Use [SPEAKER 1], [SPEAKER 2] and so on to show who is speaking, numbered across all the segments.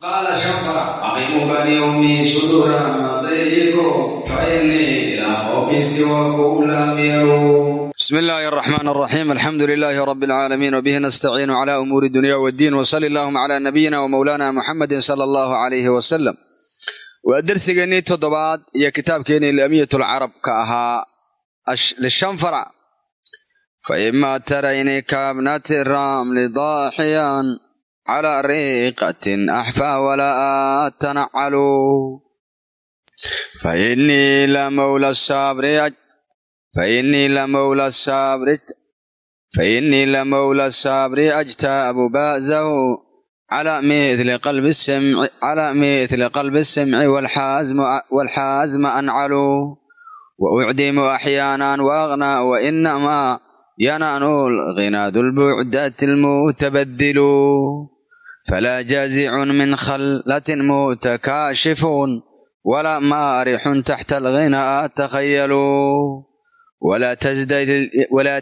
[SPEAKER 1] qaala shafara aqimu balyawmi suduura matayrikum fainii ilaa qowmin siwakum lam
[SPEAKER 2] yaruun bismi illaahi araxmaan araxiim alxamdu lilaahi rabi alcaalamiin wabihi nastaciinu cala umuuri dunya waddiin wsali allahuma calaa nabiyina wamowlaana muxammadin sala allahu calayhi wasalam waa dersigeennii toddobaad iyo kitaabkeennii ilamiyat alcarabka ahaa lishanfara fa imaa tarayni kaabnati calaa riiqatin axfaa walaa tanacalu fainii lamawla saabri fainii lamawla saabri fainii lamawla saabri ajtaabu ba'zahu calaa mitli qalbi asimci walxaazma ancalu waucdimu axyaanan waaqnaa wainamaa yanaanu lghinaadu lbucdati lmutabadilu falaa jaazicun min khallatin mutakaashifuun walaa maarixun taxta alghinaa takhayaluu walaa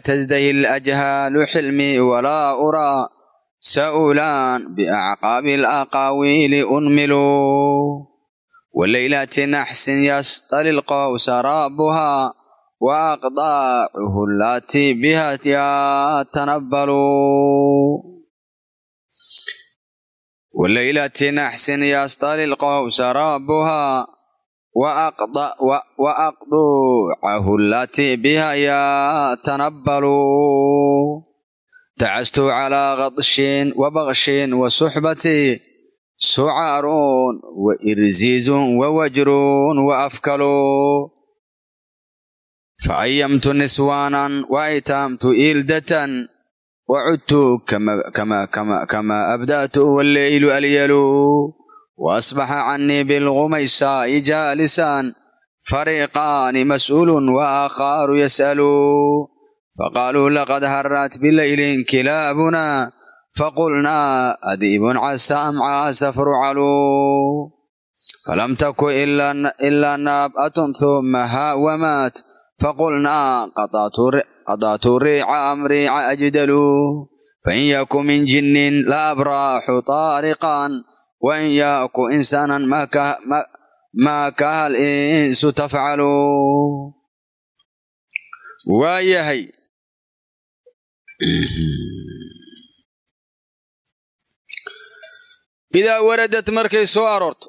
[SPEAKER 2] tasdahi alajhaalu xilmii walaa uraa sa'ulaan biacqaabi alaqaawiili unmiluu walaylati naxsin yastali lqowsa raabuhaa wa aqdaacuhu allatii biha yatanabbaluu walaylatin axsin yastalilqow saraabuhaa waaqduucahu alatii biha yaatanabbalu tacastu calaa qadshin wabakshin wasuxbatii sucaruun wa irziizun wawajruun waafkalu faayamtu niswaanan waaytaamtu iildatan wacudtu kamaa abda'tu walleylu alyalu waasbaxa canii bilgumaysaa'i jaalisaan fariiqaani mas'uulun waakhaaru yas'alu faqaaluu laqad harrat bilaylin kilaabunaa faqulnaa adiibun casa amcaasa farcaluu falam taku ilaa naab'atun thumma haa wamaat faqulnaa qataatu فرعلو فلم تك إلا إلا نابأة ثم هاومات فقلنا قطعت قطعت الريع أم ريع أجدل فإن يك من جن لا أبراح طارقا وإن يك إنسانا ما كه ما, ما كه الإنس تفعل waayahay idaa waradad markay soo aroorto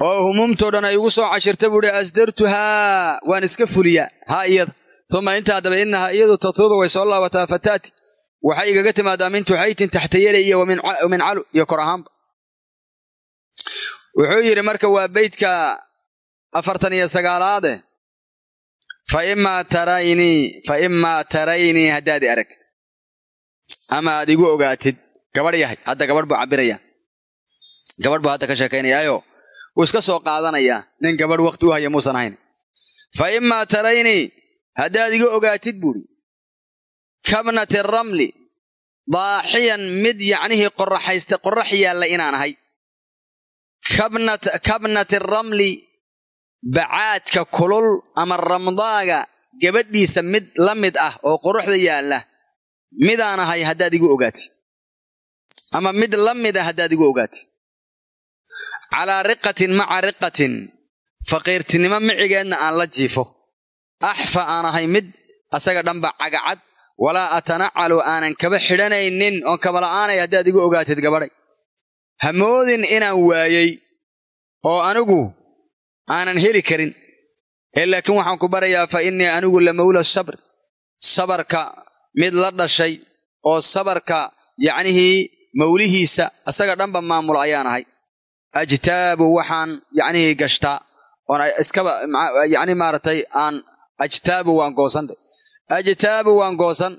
[SPEAKER 2] oo humuumtoo dhan ay igu soo cashirta buuhi asdartuhaa waan iska fuliyaa haa iyada uma intaa daba innahaa iyadu tatuuba way soo laabataa fataati waxay igaga timaadaa min tuxaytin taxtayale iyo min calu iyo kor ahaanba wuxuu yidhi marka waa beydka afartan iyo sagaalaade fa imaa taraynii fa imaa taraynii haddaad i aragtid ama aad igu ogaatid gabadh yahay hadda gabadh buu cabbirayaa gabadh buu hadda ka sheekaynayaayo wuu iska soo qaadanayaa nin gabadh wakhti u haya muusan ahayn fa imaa taraynii haddaad iga ogaatid buuhi kabnati ramli daaxiyan mid yacnihii qorraxaysta qorrax yaalla inaan ahay. Kabnati ramli bacaadka kulul ama ramdaaga gabadhiisa mid la mid ah oo quruxda yaalla midaan ahay haddaad igu ogaatid. Ama mid la mid ah haddaad igu ogaatid. Calaa riqatin maca riqatin faqiirtinimo micigeedna aan la jiifo axfa aan ahay mid asaga dhanba cagacad walaa atanacalu aanan kaba xidhanaynin oon kabala'aanay haddaad igu ogaatid gabadhay hamoodin inaan waayey oo anigu aanan heli karin. Ee laakiin waxaan ku barayaa fa innii anigu la mawla sabr. Sabarka mid la dhashay oo sabarka yacnihii mawlihiisa asaga dhanba maamul ayaan ahay. Ajtaabu waxaan yacnihii gashtaa. Oon iskaba yacni maaragtay aan ajtaabu waan goosan ajtaabu waan goosan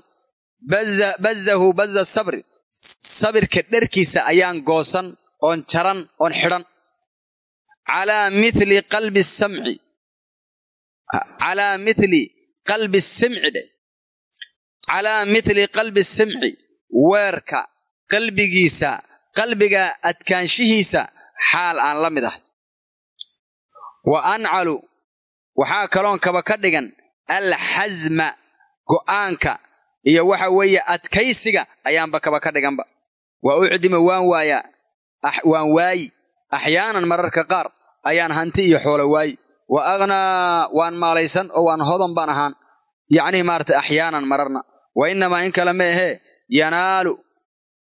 [SPEAKER 2] bazahu baza sabri sabirka dherkiisa ayaan goosan oon jaran oon xidhan calaa mithli qalbi samci calaa mithli qalbi simci dhe calaa mithli qalbi simci weerka qalbigiisa qalbiga adkaanshihiisa xaal aan la mid ahay wa ancalu waxaa kaloon kaba ka dhigan alxasma go'aanka iyo waxa weeye adkaysiga ayaanba kaba ka dhiganba. Wa ucdima waan waayaa waan waayi. Axyaanan mararka qaar ayaan hanti iyo xoolo waayi. Wa aghnaa waan maalaysan oo waan hodan baan ahaan. Yacnii maarata axyaanan mararna. Wa innamaa in kale ma ahee yanaalu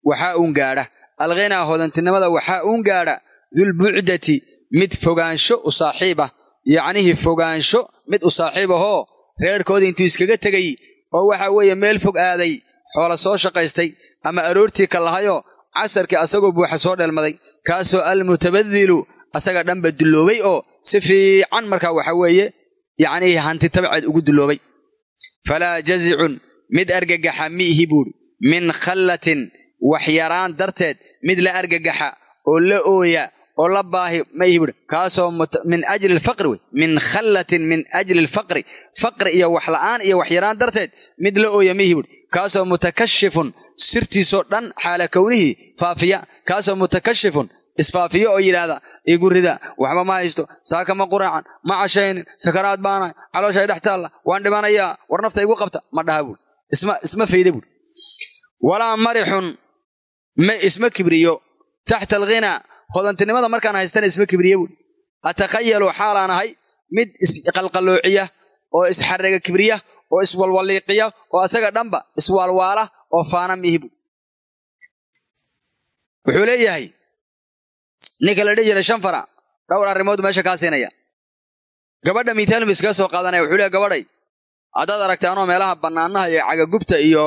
[SPEAKER 2] waxaa uun gaadha. Alghinaa hodantinimada waxaa uun gaadha. Dulbucdati mid fogaansho u saaxiib ah yacnihii fogaansho mid u saaxiib ahoo reerkoodii intuu iskaga tegay oo waxa weeye meel fog aaday xoola soo shaqaystay ama aroortii ka lahayoo casarkii asagoo buuxa soo dheelmaday kaasoo almutabadilu asaga dhanba dulloobay oo si fiican markaa waxa weeye yacnii hanti tabceed ugu dulloobay. Falaa jazicun mid argagaxa miihi buudhi min khallatin waxyaraan darteed mid la argagaxa oo la ooya oo la baahi ma ihi buhi kaasoo min ajli alfaqri wey. Min khallatin min ajli alfaqri. Faqri iyo waxla'aan iyo waxyaraan darteed mid la ooya ma ihi kaasoo mutakashifun sirtiisoo dhan xaala kownihii faafiya. Kaasoo mutakashifun isfaafiyo oo yidhaahda igu rida. Waxba ma haysto. Saaka ma quraacan ma cashaynin sakaraad baanahay calooshay dhex taalla waan dhimanayaa war nafta igu qabta. Ma dhaha buuri isma fayda buuri walaa marixun isma kibriyo. Taxta alghinaa hodantinimada markaan haystana isma kibriye buuri atakhayalu xaalaan ahay mid isqalqalloociya oo isxarrega kibriya oo iswalwalliiqiya oo asaga dhanba iswaalwaala oo faana mihi buuri wuxuu leeyahay ninka la dhihi jiray shan fara dhowr arrimood meesha kaa siinaya. Gabadha miithaalmu iskaga soo qaadanaya wuxuu leeyahy gabadhay haddaad aragtaanoo meelaha bannaanaha iyo cagagubta iyo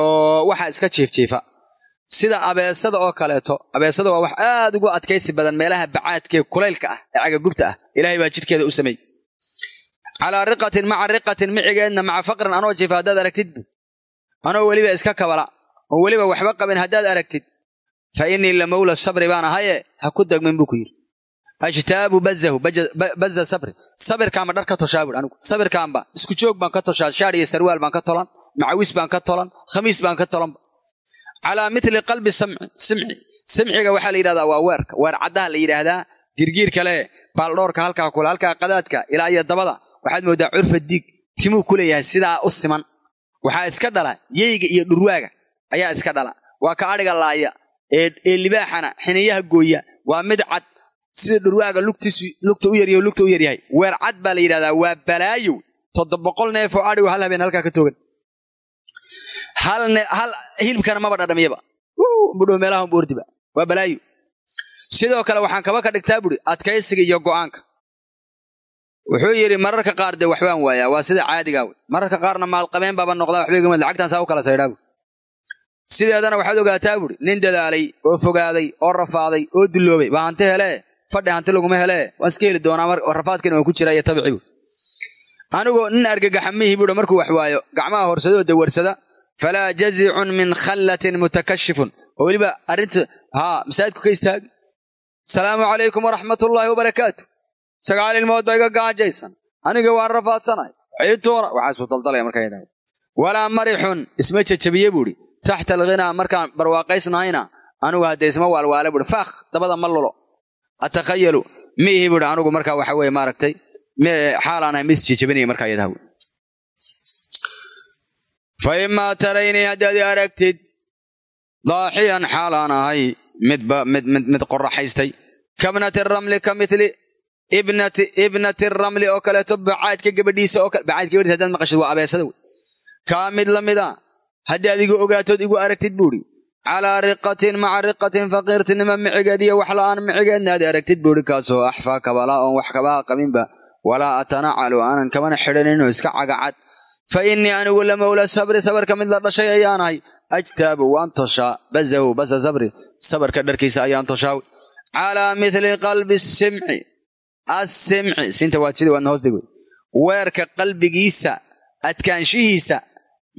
[SPEAKER 2] waxa iska jiifjiifa sida abeesada oo kaleeto abeesada waa wax aad ugu adkaysi badan meelaha bacaadkee kulaylka ah ee cagagubta ah. Ilaahay baa jidhkeeda u sameeyey. Calaa riqatin maca riqatin micigeedna maca faqrin anoo jiifa haddaad aragtid. Bu anoo weliba iska kabala oo weliba waxba qabin haddaad aragtid. Fa innii la mawla sabri baan ahaye ha ku degmin buu ku yidhi. Ajtaabu bazahu baza sabri. Sabirkaanba dhar ka toshaa buui anigu sabirkaanba isku joog baan ka toshaa shaar iyo sarwaal baan ka tolan macawis baan ka tolan khamiis baan ka tolanba calaa mitli qalbi simci simciga waxaa la yidhahdaa waa weerka. Weer caddaha la yidhaahdaa. Girgiir kale baaldhoorka halkaa kule halkaa qadaadka ilaa iyo dabada. Waxaad mooddaa curfa diig. Timuu ku leeyahay sidaa u siman. Waxaa iska dhala. Yeyga iyo dhurwaaga ayaa iska dhala. Waa ka adhiga laaya. Ee libaaxana xiniyaha gooya waa mid cad. Sida dhurwaaga lugta u yaryaho lugta u yaryahay. Weer cad baa la yidhahdaa. Waa balaayow. Toddoba boqol neefoo adhigo hal habeen halkaa ka toogan hal hilibkana maba dhadhamiyaba budhow meelahan boordiba waa balaayo sidoo kale waxaan kaba ka dhigtaa buuri adkaysiga iyo go'aanka. Wuxuu yidhi mararka qaar dee waxbaan waayaa waa sida caadigaa wey mararka qaarna maalqabeen baaba noqdaa waxba lacagtaan saa u kala saydhaa sideedana waxaad ogaataa buuri nin dadaalay oo fogaaday oo rafaaday oo dulloobay baa hanti helee fadhi hanti laguma helee. Waan iska heli doonaa rafaadkiina waan ku jiraa iyo tabici buuri anigoo nin argagaxa buuri markuu wax waayo gacmaha horsadoo dawarsada falaa jazicun min khallatin mutakashifun oo weliba arrinta haa masaajidku ka istaagi asalaamu calaykum waraxmatullaahi wabarakaatu sagaal ilmood ba iga gaajaysan aniga waan rafaadsanahay ciituuna waxaasuu daldalaya markaa walaa marixun isma jajabiye buuhi taxta alghinaa markaan barwaaqaysnahayna anigu haddee isma waalwaale buuhi faakh dabada ma lulo atakhayalu ma ihi buuhi anigu markaa waxa weeye maaragtay xaalaanahay ma isjejabinaya markaa yadaha fa imaa taraynii haddaad aragtid daaxiyan xaalaan ahay midba mid mid mid qoraxaystay kabnati ramli ka mitli ibnati ramli oo kaleeto bacaadka gabadhiisa bacaadka gabadhiisa haddaad maqashid waa abeesada wey kaa mid la mida haddaad igu ogaatood igu aragtid buuhi calaa riqatin maca riqatin faqiirtinima micigeed iyo wax la'aan micigeedna aad aragtid buuhi kaasoo axfaa kabalaa oon wax kabaha qabinba walaa atanacalu aanan kabana xidhaninoo iska cagacad fa innii anigu la mawla sabri sabarka mid la dhashay ayaanahay ajtaabu waan toshaa bazahu basa sabri sabarka dharkiisa ayaan toshaawi calaa mithli qalbi simci assimci sinta waad sidii waadna hoos weerka qalbigiisa adkaanshihiisa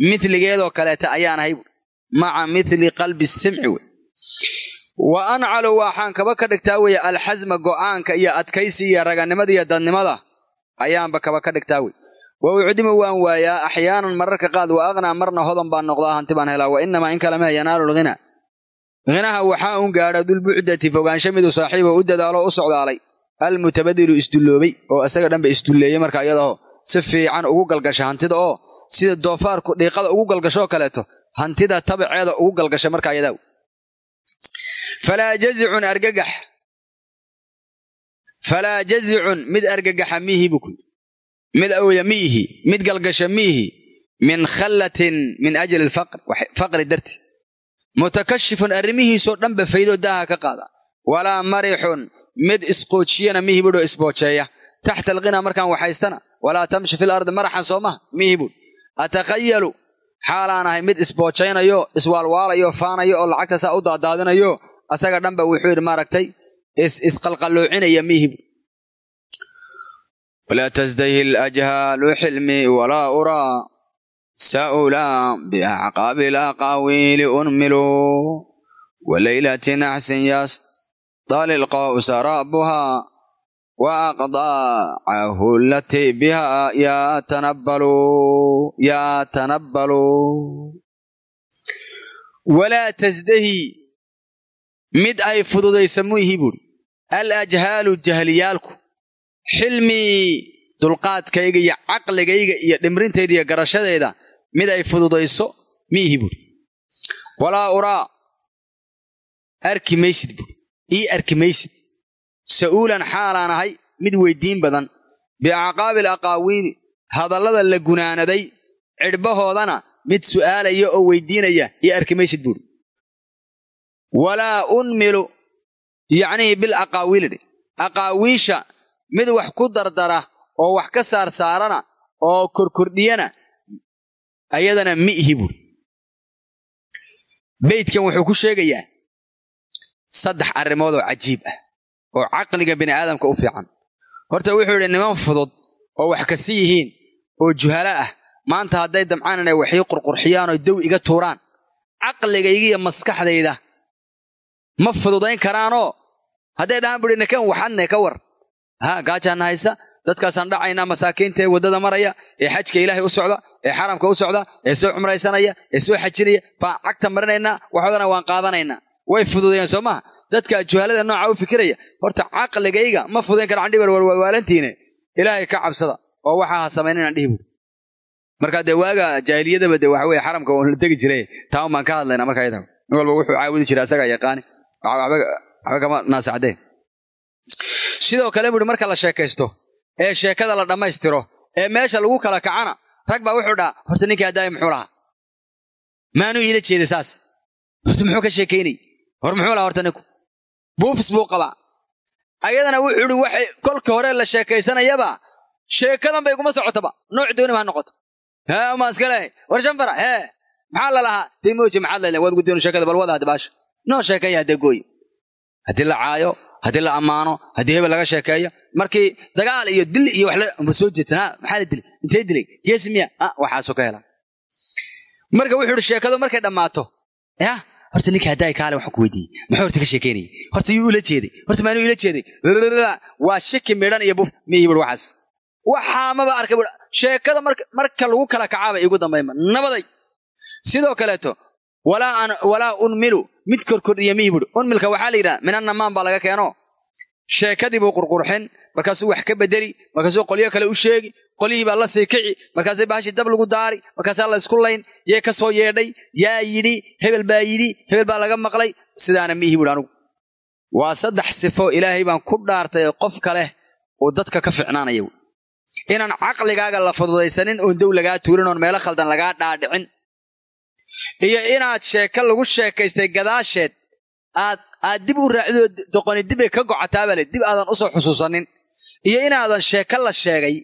[SPEAKER 2] miligeedoo kaleeta ayaanahay buui maca mithli qalbi simci wey wa ancalu waxaan kaba ka dhigtaa weye alxasma go'aanka iyo adkaysi iyo raganimada iyo dadnimada ayaanba kaba ka dhigtaa wey wa ucdimu waan waayaa axyaanan mararka qaad wa aqnaa marna hodan baan noqdaa hanti baan helaa. Wa inamaa in kalemaha yanaalu lghina. Hinaha waxaa un gaadha dulbucdati fogaansho miduu saaxiibo u dadaalo u socdaalay. Almutabadilu isdulloobay oo isaga dhanba isdulleeyey marka iyadoo si fiican ugu galgasha hantida oo sida doofaarku dhiiqada ugu galgashooo kaleeto hantida tabaceeda ugu galgasha marka iyadaa falaa jazicun argagax. Falaa jazicun mid argagaxa miihi buu ku mid awya miihi mid galgasha miihi min khallatin min ajli faqri darti. Mutakashifun arrimihiisoo dhanba faydoo daaha ka qaada. Walaa marixun mid isqoojiyana mihi budhoo isboojeeya. Taxta alqina markaan waxaystana walaa tamshi fil ardi maraxan soo maha mihi bud atakhayalu xaalaan ahay mid isboojaynayo iswaalwaalayo faanayo oo lacagta saa u daadaadinayo asaga dhanba wuxuu yidhi maaragtay isqalqalloocinaya mihi bud walaa tasdahi lajhaalu xilmi walaa uraa sa'ula biacqaabi alaqaawiili unmilu walaylatin axsin yasdalilqaw saraabuha waaqdaacahu latii biha yatanabbalu yatanabbalu walaa tasdahi mid ay fududaysa muihi buuri alajhaalu jahliyaalku xilmii dulqaadkayga iyo caqligayga iyo dhimrintayda iyo garashadeeda mid ay fududayso miihi buuri walaa uraa arki maysid buuri ii arki maysid. Sa'uulan xaalaan ahay mid weyddiin badan. Biacqaabi alaqaawiili hadallada la gunaanaday cidhbahoodana mid su'aalaya oo weyddiinaya ii arki maysid buuri walaa unmilu yacnii bil aqaawiili dhe aqaawiisha mid wax ku dardara oo wax ka saarsaarana oo korkordhiyana ayadana mi ihi buuri beydkan wuxuu ku sheegayaa saddex arrimood oo cajiib ah oo caqliga bini aadamka u fiican. Horta wuxuu yidhi niman fudud oo wax kasi yihiin oo juhala ah maanta hadday damcaan inay waxii qurqurxiyaan oo dow iga tuuraan. Caqligayga iyo maskaxdayda ma fududayn karaanoo? Hadday dhahaan buhi nakan waxadne ka war haa gaajaana haysa? Dadkaasaan dhacaynaa masaakiinta ee waddada maraya ee xajka ilaahay u socda ee xaramka u socda ee soo cumraysanaya ee soo xajinaya baan cagta marinaynaa waxoodana waan qaadanaynaa. Way fududayeen soo maha dadka juhalada nooca u fikiraya horta caqligayga ma fudayn kara candhibar warwaalwalantiine ilaahay ka cabsada oo waxaa ha samaynaynaan dhihi buuri marka dee waaga jaahiliyadaba dee waxa weye xaramka la tegi jiray taan baan ka hadlaynaa marka ayada nin walba wuxuu caabudi jira asagaa yaqaani waxba kama naasacdeen sidoo kale buuhi marka la sheekaysto ee sheekada la dhammaystiro ee meesha lagu kala kacana rag baa wuxuu dhaha horta ninkii addaaya muxuu lahaa? Maanuu iila jeeda saas. Horta muxuu ka sheekaynay? Hor muxuu lahaa horta ninku? Buufis buu qabaa. Ayadana wuxuu ihi waxay kolka hore la sheekaysanayaba sheekadan bay kuma socotaba. Nooc dooni ha noqoto. Hee umaa iska lehay. War shanfara hee maxaa la lahaa? Dimoji maxaad leedahay waad guddoon sheekada bal wada hadibaasha noo sheekeeya haddee gooye haddii la caayo haddii la ammaano haddii hebel laga sheekeeyo markii dagaal iyo dil iyo wax soo jeetan maxaa la dilay? Intee dilay? Geesi miya? Waxaasoo ka helan marka wuxuu ihi sheekadu markay dhammaato. Ya horta ninka haddaay kaale waxaan ku weydiiyey. Muxuu horta ka sheekeynayay horta yuu ila jeeday. Horta maanuu ila jeeday. Waa shiki midhan iyo buf miyi bur waxaas. Waxaa maba arkay bur sheekada marka lagu kala kacaaba igu dambayma. Nabaday. Sidoo kaleeto walaa unmilu. Mid korkordhiya mihi buuri unmilka waxaa la yidhaha minannamaan baa laga keeno. Sheekadii buu qurqurxin markaasuu wax ka bedeli markaasuu qolyo kale u sheegi qolyihii baa la sii kici markaasay bahashii dab lagu daari markaasaa la isku layn yee ka soo yeedhay yaa yidhi hebel baa yidhi hebel baa laga maqlay sidaana miihi buuri anugu. Waa saddex sifo ilaahay baan ku dhaartay qof kaleh oo dadka ka ficnaanaya inaan caqligaaga la fududaysanin oon dow lagaa tuurin oon meelo khaldan lagaa dhaadhicin iyo inaad sheeko lagu sheekaystay gadaasheed aad aad dib u raacidoo doqoni dibay ka gocotaabale dib aadan u soo xusuusanin. Iyo inaadan sheeko la sheegay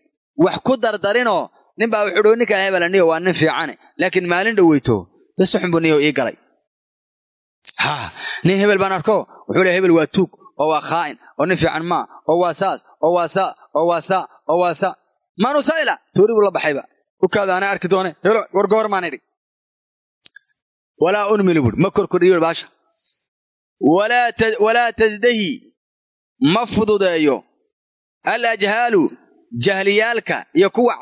[SPEAKER 2] wax ku dardarinoo ninbaa dho ninkaa hebela niyo waa nin fiicane laakiin maalin dhoweyto dee si xunbu niyo ii galay. Ha nin hebel baan arko wuxuu le hebel waa tuug oo waa khaa'in oo nin fiican maa oo waa saas oo waa saa oo waa saa oo waa saa. Maanu saa'ila? Toori buu la baxayba. Ukaada anaa arki doone helo war goor maan idhi walaa unmilu buuri ma korkordhiyo baasha. Walaa tasdahi ma fududeeyo. Alajhaalu jahliyaalka iyo kuwa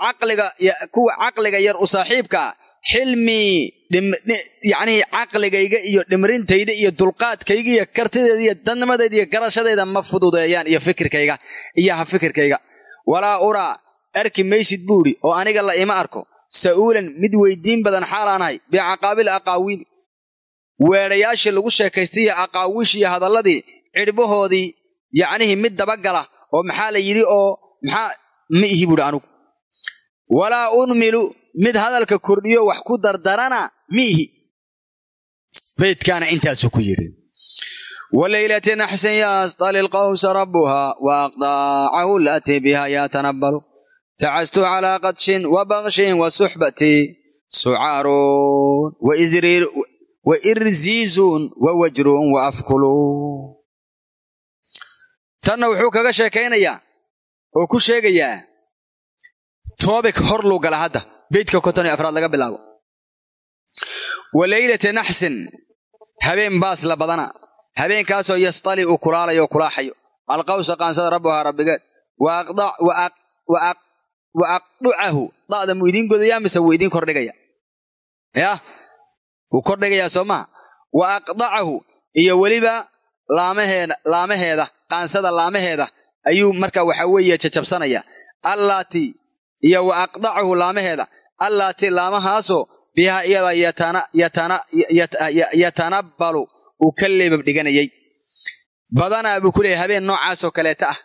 [SPEAKER 2] caqliga yar u saaxiibka ah xilmii yacnii caqligayga iyo dhimrintayda iyo dulqaadkayga iyo kartideeda iyo dadnimadayda iyo garashadayda ma fududeeyaan iyo fikirkayga iyo ha fikirkayga. Walaa uraa arki maysid buudhi oo aniga la ima arko sa'uulan mid weyddiin badan xaalaanahay bicaqaabil aqaawiil. Weedhayaashii lagu sheekaystay iyo aqaawiish iyo hadalladii cidhbahoodii yacnihii mid dabagala oo maxaa la yidhi oo maxaa ma ihi buuhi anugu. Walaa unmilu mid hadalka kordhiyo wax ku dardarana ma ihi. Baydkaana intaasuu ku yidhi. Walaylati naxsin yasطali lqawsa rabuha waaqdaacahu lati biha yatanabbalu tacastu calaa qadshin wabakshin wasuxbati sucaarun wairziizun wawajrun waafkulu tanna wuxuu kaga sheekaynayaa oo ku sheegayaa toobik hor luu gala hadda beydka konton iyo afraad laga bilaabo walaylati naxsin habeen baas la badana habeenkaasoo yastali uu kulaalayo o kulaaxayo alqawsa qaansada rabbuhaa rabbigeed wa aqducahu da'da muu idiin godayaa mise wuu idiin kordhigaya yah wuu kordhigayaa soo maha wa aqdacahu iyo weliba laamaheeda laamaheeda qaansada laamaheeda ayuu marka waxa weeye jajabsanaya allaati iyo wa aqdacahu laamaheeda allaati laamahaasoo bihaa iyada yatanabbalu uu ka leebab dhiganayay badanaa buu ku leeyahy habeen noocaasoo kaleeta ah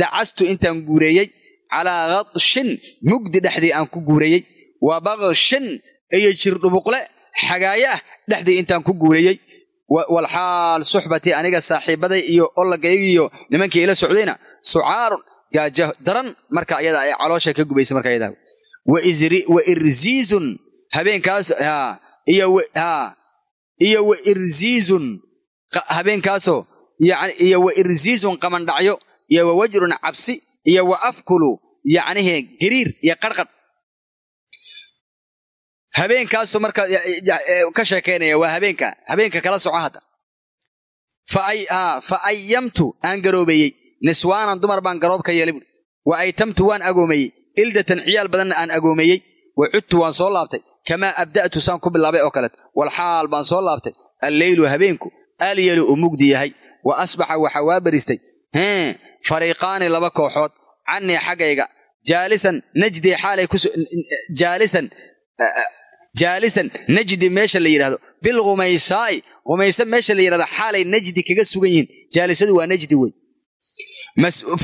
[SPEAKER 2] dacastu intaan guureeyey calaa qadshin mugdi dhexdii aan ku guureeyey wa bakshin iyo jirdhubuqle xagaaye ah dhexdii intaan ku guureeyey walxaal suxbatii aniga saaxiibaday iyo ollagaygiiyo nimankii ila socdayna sucaarun gaaja daran marka ayada ay caloosha ka gubaysa marka ayadaa wa irziizun habeenkaas iyo wa irziizun habeenkaasoo iyo wa irziizun qamandhacyo iyo wa wajrun cabsi iyo wa afkulu yacnihi gariir iyo qarqadh habeenkaasoo marka ka sheekaynaya waa habeenka habeenka kala soco hadda. Fa ayamtu aan garoobeeyey. Niswaanan dumar baan garoob ka yeelay buui wa aytamtu waan agoomeeyey. Ildatan ciyaal badanna aan agoomeeyey. Wa cudtu waan soo laabtay. Kamaa abda'tu saan ku bilaabay oo kaleet walxaal baan soo laabtay. Alleylu habeenku alyalu uu mugdi yahay. Wa asbaxa waxaa waa baristay. Fariiqaani laba kooxood cannii xaggayga jaalisan najdii xaalay kujaalisan jaalisan najdi meesha la yidhahdo bilkhumaysaa'i khumayse meesha la yidhahdo xaalay najdi kaga sugan yihiin jaalisadu waa najdi wey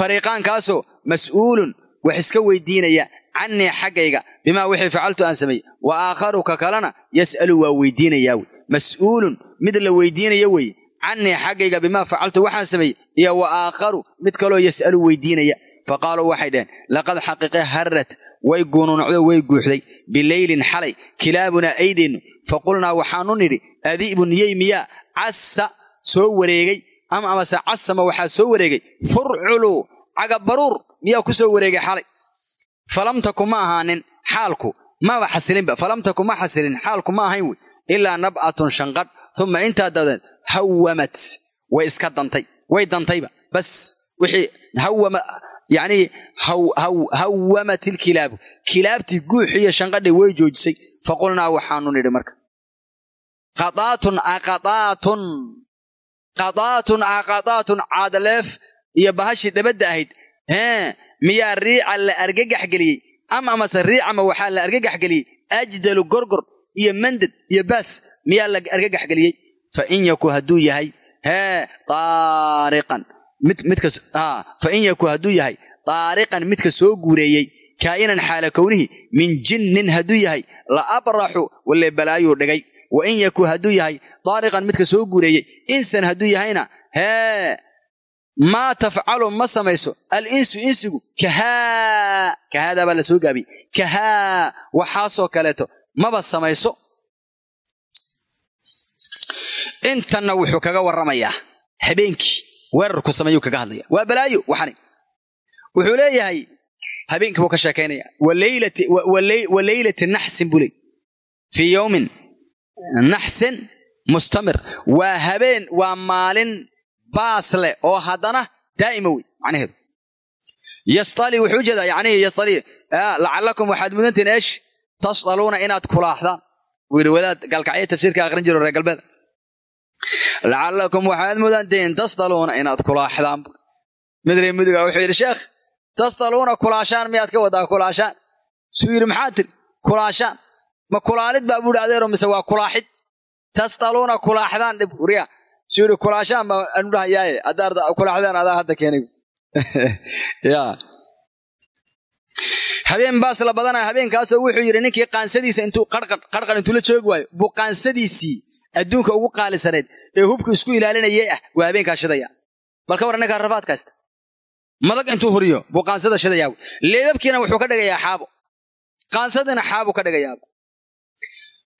[SPEAKER 2] fariiqaankaasoo mas'uulun wax iska weydiinaya cannii xaggayga bimaa wixii facaltu aan sameeyey wa aakharu ka kalena yas'alu waa weydiinayaa wey mas'uulun mid la weydiinaya weye cannii xaggayga bimaa facaltu waxaan sameeyey iyo wa aakharu mid kaloo yas'alu weydiinaya fa qaaluu waxay dhaheen laqad xaqiiqe harrat way guunuunucdo way guuxday bileylin xalay kilaabunaa aydeennu fa qulnaa waxaanu nidhi adi'bun yey miyaa casa soo wareegay ama amase casama waxaa soo wareegay furculu cagabaruur miyaa ku soo wareegay xalay falam taku ma ahaanin xaalku maba xasilinba falam taku ma xasilin xaalku ma ahayn wey ilaa nab'atun shanqadh uma intaa dabadeed hawamat way iska dantay way dantayba bas wixii hawama yacnii hawamat ilkilaabu kilaabtii guuxiiyo shanqadhay way joojisay. Faqulnaa waxaanu nidhi marka. Qadaatun aqadaatun qadaatun. Aqadaatun caadaleef iyo bahashii dhabadda ahayd. Hee miyaa riica la argagax geliyey? Ama amase riicama waxaa la argagax geliyey? Ajdalu gorgor iyo mandad iyo baas miyaa la argagax geliyey? Fa in yaku hadduu yahay hee daariqan midkas fa in yaku hadduu yahay daariqan midka soo guureeyey kaa'inan xaala kownihi min jinnin hadduu yahay la abraxu walle balaayuu dhigay. Wa in yaku hadduu yahay daariqan midka soo guureeyey insan hadduu yahayna hee maa tafcalu ma samayso alinsu insigu kahaa kahaadaa baa la soo gaabiyey kahaa waxaasoo kaleeto maba samayso. Intanna wuxuu kaga warramayaa habeenkii weerarku sameeyuu kaga hadlaya. Waa balaayo waxani. Wuxuu leeyahay habeenkii buu ka sheekaynaya wa leylati naxsin buu leey fii yowmin naxsin mustamir. Waa habeen waa maalin baas leh oo haddana daa'ima wey macnaheedu. Yastali wuxuu u jeedaa yacnihi yastali lacallakum waxaad mudantiin eesh tasdaluuna inaad kulaaxdaan. Buu yidhi wadaad gaalkacyo tafsiirka aqrin jiro reer galbeed lacallakum waxaad mudantiin tasdaluuna inaad kulaaxdaan. Mid ree muduga wuxuu yidhi sheekh tasdaluuna kulaashaan miyaad ka wadaa kulaashaan? Suu yidhi maxaa tiri kulaashaan? Ma kulaalid baa buuhi adeero mise waa kulaaxid? Tasdaluuna kulaaxdaan dhib wuriya suu yidhi kulaashaan baa anu dhahayaaye haddaad kulaaxdaan adaa hadda keenay ya habeen baas la badanaa habeenkaasoo wuxuu yidhi ninkii qaansadiisa intuu qarqar intuu la joogi waayo buu qaansadiisii adduunka ugu qaalisanayd ee hubka isku ilaalinayay ah waa habeenkaa shidaya. Bal ka warran ninkaa rafaadka haysta. Madag intuu huriyo buu qaansada shidayaa. Leebabkiina wuxuu ka dhigayaa xaabo. Qaansadiina xaabu ka dhigayaa.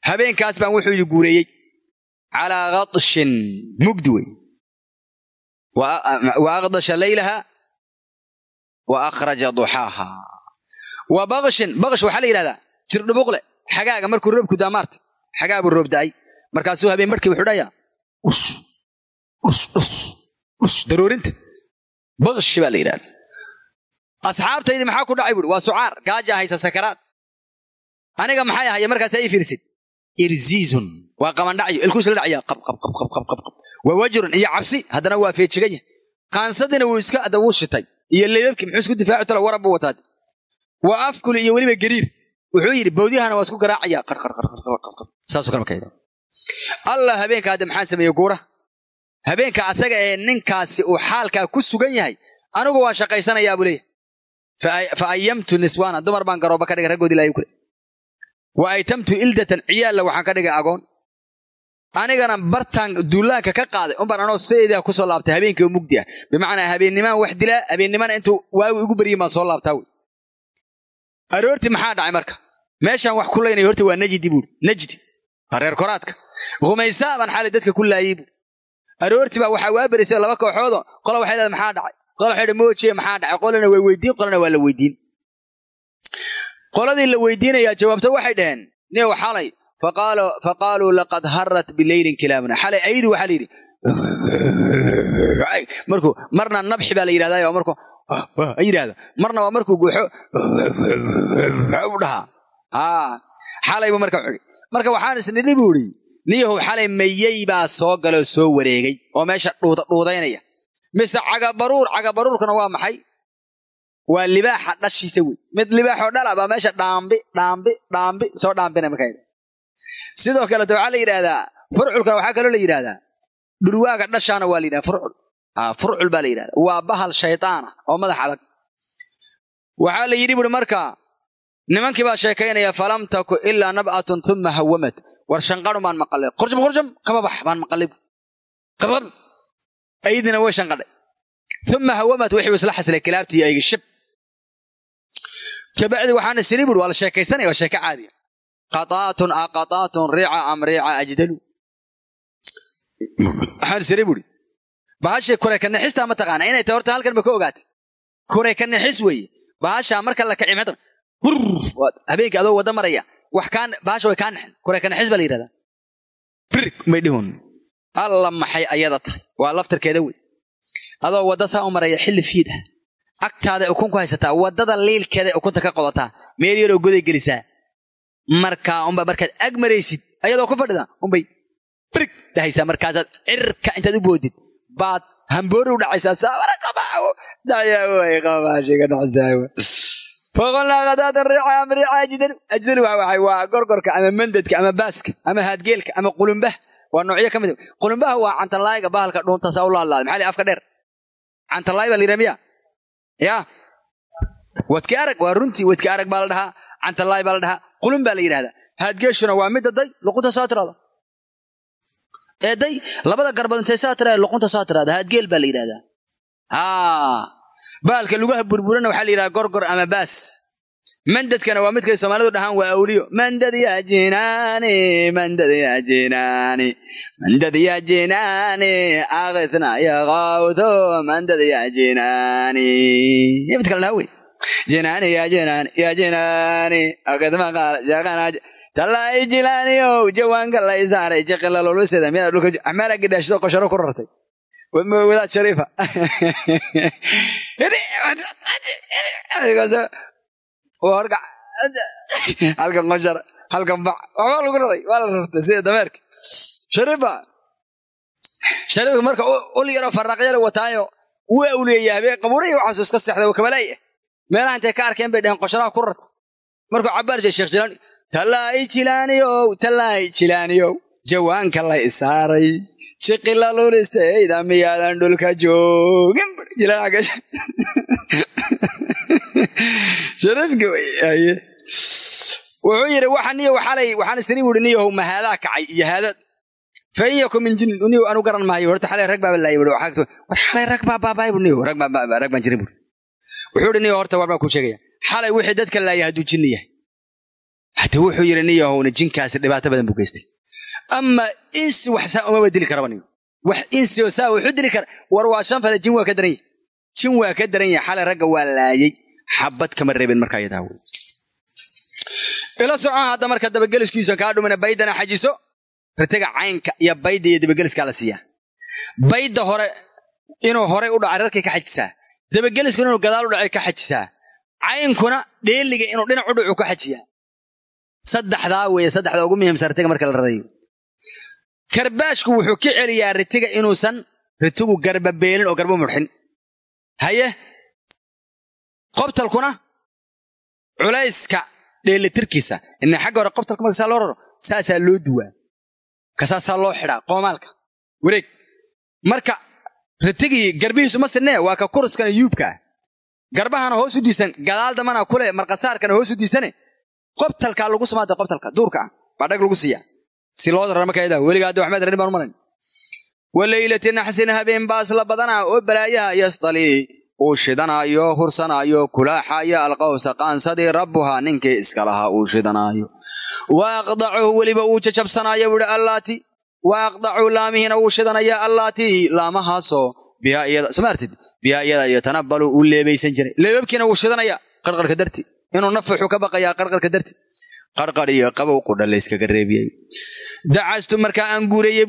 [SPEAKER 2] Habeenkaas baan wuxuu yidhi guureeyey calaa qadshin mugdi wey wa aqdasha laylaha wa akhraja duxaaha. Wa bakshin baksh waxaa la yidhahdaa jirdhubuqle xagaaga markuu roobku daa maarta xagaa buu roob da'ay markaasuu habeen barkii wuxuu us daroorinta bakshi baa la yidhahda asxaabtaydii maxaa ku dhacay buuri waa sucaar gaajaa haysa sakaraad. Aniga maxay ahaya markaas ii fiirsid? Irziizun waa qabandhacyo ilkuus la dhacaya qab qab qab qab qab qab qab. Waa wajrun iyo cabsi haddana waa feejigan yahay. Qaansadina wuu iska ada wuu shitay iyo leebabkii muxuu isku difaaci tala warab wataad waa afkuli iyo weliba gariir. Wuxuu yidhi bawdyahana waa isku garaacaya saasoo kale marka allah habeenka hadde maxaan sameeye guura? Habeenka asaga ee ninkaasi uu xaalkaa ku sugan yahay anigu waan shaqaysanayaa buu leeyahay. Fa ayamtu niswaana dumar baan garooba ka dhigay raggoodii laayu kule wa aytamtu ildatan ciyaalla waxaan ka dhigay agoon. Anigana bartaan duulaanka ka qaaday unbaan anoo sideedaa ku soo laabtay habeenkii oo mugdi ah. Bimacnaa habeennimaan wax dilaa habeennimana intuu waagu igu baryin baan soo laabtaa wey. Aroortii maxaa dhacay marka? Meeshaan wax ku laynaya horta waa najdi buuri najdi reer koraadka. Humaysaa baan xaalay dadka ku laayey buuri aroortii baa waxaa waa berisay laba kooxoodo qola waxay leedahay maxaa dhacay? Qola waxay dhi moojiye maxaa dhacay? Qolana way weydiin qolana waa la weydiin. Qoladii la weydiinayaa jawaabta waxay dhaheen niyow xalay faqaaluu laqad harat bileylin kilaabna xalay aydu waxaa la yidhi. Markuu marna nabxi baa la yidhahdaa markuu yidhahda marna waa markuu guuxo u dhahaa. Xalaybu marka marka waxaan isnidhi buu idhi niyahow xalay mayey baa soo galoo soo wareegay oo meesha dhuudaynaya. Mise cagabaruur cagabaruurkuna waa maxay? Waa libaaxa dhashiisa wey. Mid libaaxoo dhala baa meesha dhaambi dhaambi dhaambi soo dhaambina marka sidoo kaleto waxaa la yidhaahdaa furculkana waxaa kaloo la yidhahdaa dhurwaaga dhashaana waa la yidhahda furcul. Furcul baa la yidhahda waa bahal shaydaana oo madax adag. Waxaa la yidhi buuri marka nimankii baa sheekaynaya falam taku ilaa nab'atun uma hawamad war shanqadhu baan maqalay. Qurjum qurjum qababax baan maqalay. Qabqab aydina way shanqadhay uma hawamad wixii isla xasilay kilaabtii aygi shib. Kabacdi waxaana siri buuri waa la sheekaysanaya waa sheeke caadiya. Qataatun aqataatun riica am riica ajdalu. Waxaan siri buuri bahashii kure ka nixista ma taqaana inay tahay horta halkan ba ka ogaatay? Kure ka nixis weeye. Bahashaa marka la kaci maxay habeenkii adoo wada maraya wax kaa bahasha way kaa nixin kure ka nixis baa la yidhahdaa birig may dhihun. Alla maxay ayada tahay? Waa laftarkeeda wey. Adoo wadda saa u maraya xilli fiid ah. Agtaada ukun ku haysataa waddada liilkeeda ukunta ka qodataa meel yaroo goday gelisaa. Markaa unbaa markaad ag maraysid ayadoo ku fadhida unbay birig dhahaysaa markaasaad cirka intaad u boodid. Baad hamboori u dhacaysaa saabara qabaawo. Qabaashiga dhacsaawa foqolnaa qadaatan ajdalu waa gorgorka ama mandadka ama baaska ama haadgeelka ama qulumbaha waa noocyo ka mid a qulumbaha waa cantalaayga bahalka dhuuntaasa u laadlaaday maxaa afka dheer? Cantalaay baa la yidhaha miya yaa. Wadki arag waa runtii wadki arag baa la dhahaa cantalaay baa la dhahaa qulum baa la yidhahdaa haadgeeshuna waa midda day luqunta saa tirada ee day labada garbood intay saa tirada luqunta saa tirada haadgeel baa baalka lugaha burburana waxaa la yidhaha gorgor ama baas. Mandadkana waa midkay soomaalidu dhahaan waa awliyo. Mandad ya jinaani mandad ya jinaani mandad ya jinaani akhithna ya qawto mandad ya jinaani iyo mid kale jinaani ya jinaani ya jinaani akhithma qaala jaqana tallaahi jilaaniyow jawaanka la isaaray jiqila lulusteeda miyaa dhulka axmeera gidhaashado qosharo ku rartay wadaad shariifa halkan qoshar halkan bac waxbaa lagu raray waa la rartay sida dameerka shariifa shariifka marka ul yaroo faraaqyara wataayo wuu awliyaya habeen qabuurihi waxaasu iska seexday oo kabalaaya meelaha intay ka arkeen bay dhaheen qosharaha ku rartay markuu cabaar jay sheekh jilaani tallaahi jilaaniyow tallaahi jilaaniyow jawaanka la isaaray shiqilalulistayda miyaadan dhulka joogin. Wuxuu yidhi waxaan niyo xalay waxaan isiri buhi niyahow ma haadaa kacay iyo haadad fa in yakun min jinnin niyo anu garan maayo horta xalay rag baaba laayay war xalay rag baa baabaay bu niyo rag rag baan jirin buhi wuxuu yidhi niyo horta war ku sheegaya. Xalay wixii dadka laayay hadduu jinni yahay. Hade wuxuu yidhi niyahowna jinkaasi dhibaato badan buu geystay ama insi wax saa umaba dili karaba niyo wax insi oo saa wuxuu dili kara war waa shan jin waa ka daran yahay jin waa ka daran yahay xalay ragga waa laayay xabad kama reebin markaa iyadaa wey ila soco hadda marka dabageliskiisa kaa dhumina baydana xajiso ritiga caynka iyo bayda iyo dabageliskaa la siiyaa bayda hore inuu horay u dhacay rarkay ka xajisaa dabageliskuna inuu gadaal u dhacay ka xajisaa caynkuna dheeliga inuu dhinac u dhacu ka xajiyaa saddexdaa weeye saddexda ugu muhiimsan ritiga marka la rarayo karbaashku wuxuu ka celiyaa ritiga inuusan ritigu garba beelin oo garba mudxin haye qobtalkuna culayska dheelitirkiisa ina xagga hore qobtalka marka saa loo raro saasaa loo duwaa. Ka saasaa loo xidhaa qoomaalka. Wareeg. Marka ritigii garbihiisu ma sinee waa ka kuruskana yuubkaa garbahana hoos u diisan gadaal dambana kule marqasaarkana hoos u diisane. Qobtalkaa lagu sumaada qobtalka duurka ah. Baa dhag lagu siiya si loo darar marka yada weliga hadda waxmed ranin baan u malayn walaylati naxsin habeen baas la badanaa oo balaayaha yastalii uu shidanaayo hursanaayo kulaaxayo alqawsa qaansadii rabbuhaa ninkii iska lahaa uu shidanaayo wa aqdacuhu weliba uu jajabsanaayo buuhi allaati wa laamihiina wuu shidanaya allaatii laamahaasoo bihaa iyada somaartid bihaa iyada iyo tanabalu uu leebaysan jiray. Leebabkiina wuu shidanaya qarqarka darti. Inuu nafuxu ka baqayaa qarqarka darti qarqar iyo qabow qudha layskaga reebiyey. Dacastu markaa aan guureeyey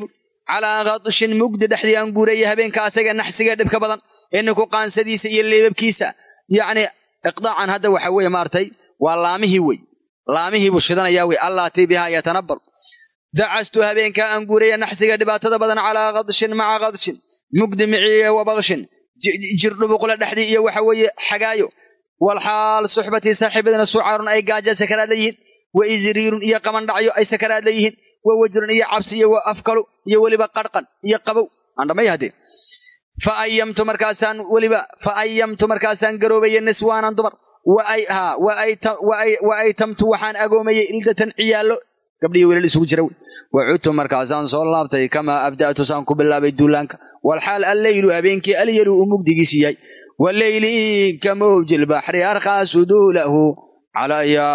[SPEAKER 2] calaa qadshin mugdi dhexdii aan guureeyey habeenka asaga naxsiga dhibka badan ee ninku qaansadiisa iyo leebabkiisa. Yacni iqdaacan hadda waxa weeye maartay waa laamihii wey laamihii buu shidanayaa wey allaatii bihaa yatanabal dacastu habeenkaa aan guureeya naxsiga dhibaatada badan calaa qadshin maca qadshin mugdi miciye wabaqshin. Jirdhubuqla dhexdii iyo waxa weeye xagaayo. Walxaal suxbatii saaxiibadina sucaarun ay gaaja sakaraad leeyihiin wa isriirun iyo qamandhacyo ay sakaraad leeyihiin wa wajrun iyo cabsi iyo afkalu iyo weliba qarqan iyo qabow. Aan dhammay haddee fa ayamtu markaasaan weliba fa ayamtu markaasaan garoobaya niswaanan dumar. Wa aytamtu waxaan agoomayey ildatan ciyaallo. Gabdhiyo welal isugu jira wey wa cudtu markaasaan soo laabtay kamaa abda'tu saan ku bilaabay duulaanka. Walxaal alleylu habeenkii alyalu uu mugdigiisu yahay. Waleyli ka mowji lbaxri suduulahu calaya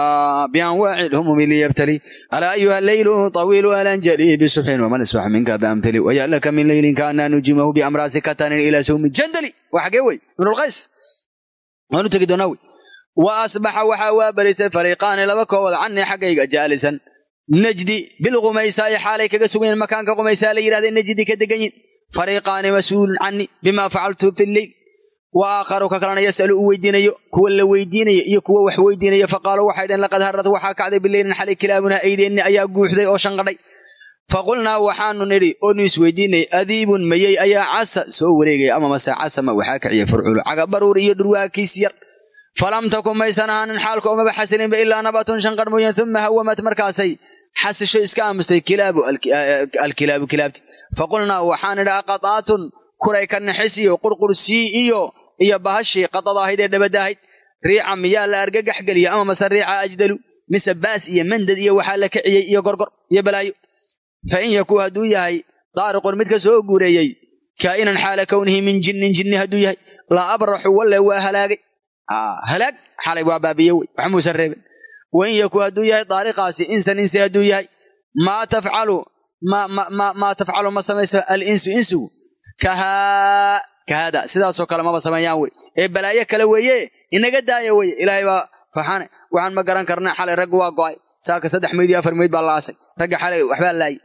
[SPEAKER 2] bianwaaci lhumumi liyabtali alaa ayuha leylu tawiilu alanjali bisubxin waman isbax minka biamtali wayaa laka min leylin kaanaa nujimahu biamraasi katanin ilaa sawmi jandali waa xagee wey ibnulqays waanu tegi doonaa wey wa asbaxa waxaa waa barisay fariiqaani laba koobood canii xaggayga jaalisan najdi bilqumaysaa'i xaalay kaga sugan yihiin makaanka qumaysaa la yidhahday wa aakharu ka kalena yasalu u weydiinayo kuwa la weydiinaya iyo kuwa wax weydiinaya faqaaluu waxay dhaheen laqad harad waxaa kacday bileylin xalay kilaabunaa aydeenni ayaa guuxday oo shanqadhay faqulnaa waxaanu nidhi oonu isweydiinay adiibun mayey ayaa casa soo wareegaya ama mase casama waxaa kiciya furculu cagabaruur iyo dhurwaakiis yar falam takun maysan ahaanin xaalka umaba xasilinba ilaa nabatun shanqar mooyeen uma hawamat markaasay xasisho iska aamustay kilaabu alkilaabu kilaabti faqulnaa waxaan idhi aqataatun kuray ka naxisiyo qurqursii iyo iyo bahashii qadada ahayd ee dhabadda ahayd riica miyaa la argagax geliya ama mase riica ajdalu mise baas iyo mandad iyo waxaa la kiciyey iyo gorgor iyo balaayo. Fa in yakuu hadduu yahay daariqun mid soo guureeyey kaa'inan xaala kownihi min jinnin jinni hadduu yahay la abraxu walle waa halaagay. Halaag? Xalay waa baabiye wey wax muusan reebin wain yakuu hadduu yahay daariqaasi insan insi hadduu yahay maa tafcalu maa tafcalu ma samayso alinsu insigu kahaa kahada sidaasoo kale maba sameeyaan wey. Ee balaayo kale weeye inaga daaya weye ilaahay baa faxane waxaan ma garan karna xalay raggu waa go'ay. Saaka saddex iyo afar meyd baa la aasay. Ragga xalay waxbaa laayay.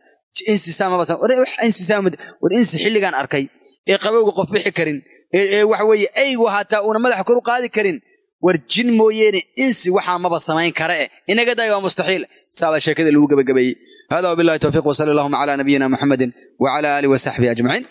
[SPEAKER 2] War insi xilligaan arkay. Ee qabowga qof bixi karin. Ee waxa weeye eygu haataa uuna madaxa kor u qaadi karin. War jin mooyeene insi waxaa maba samayn kara eh. Inaga daaya waa mustaxiil. Saabaa sheekada lagu gebagabeeyey hada wabillahi towfiiq wasali allahuma calaa nabiyina muxamedin wacala aalihi wasaxbihi ajmaciin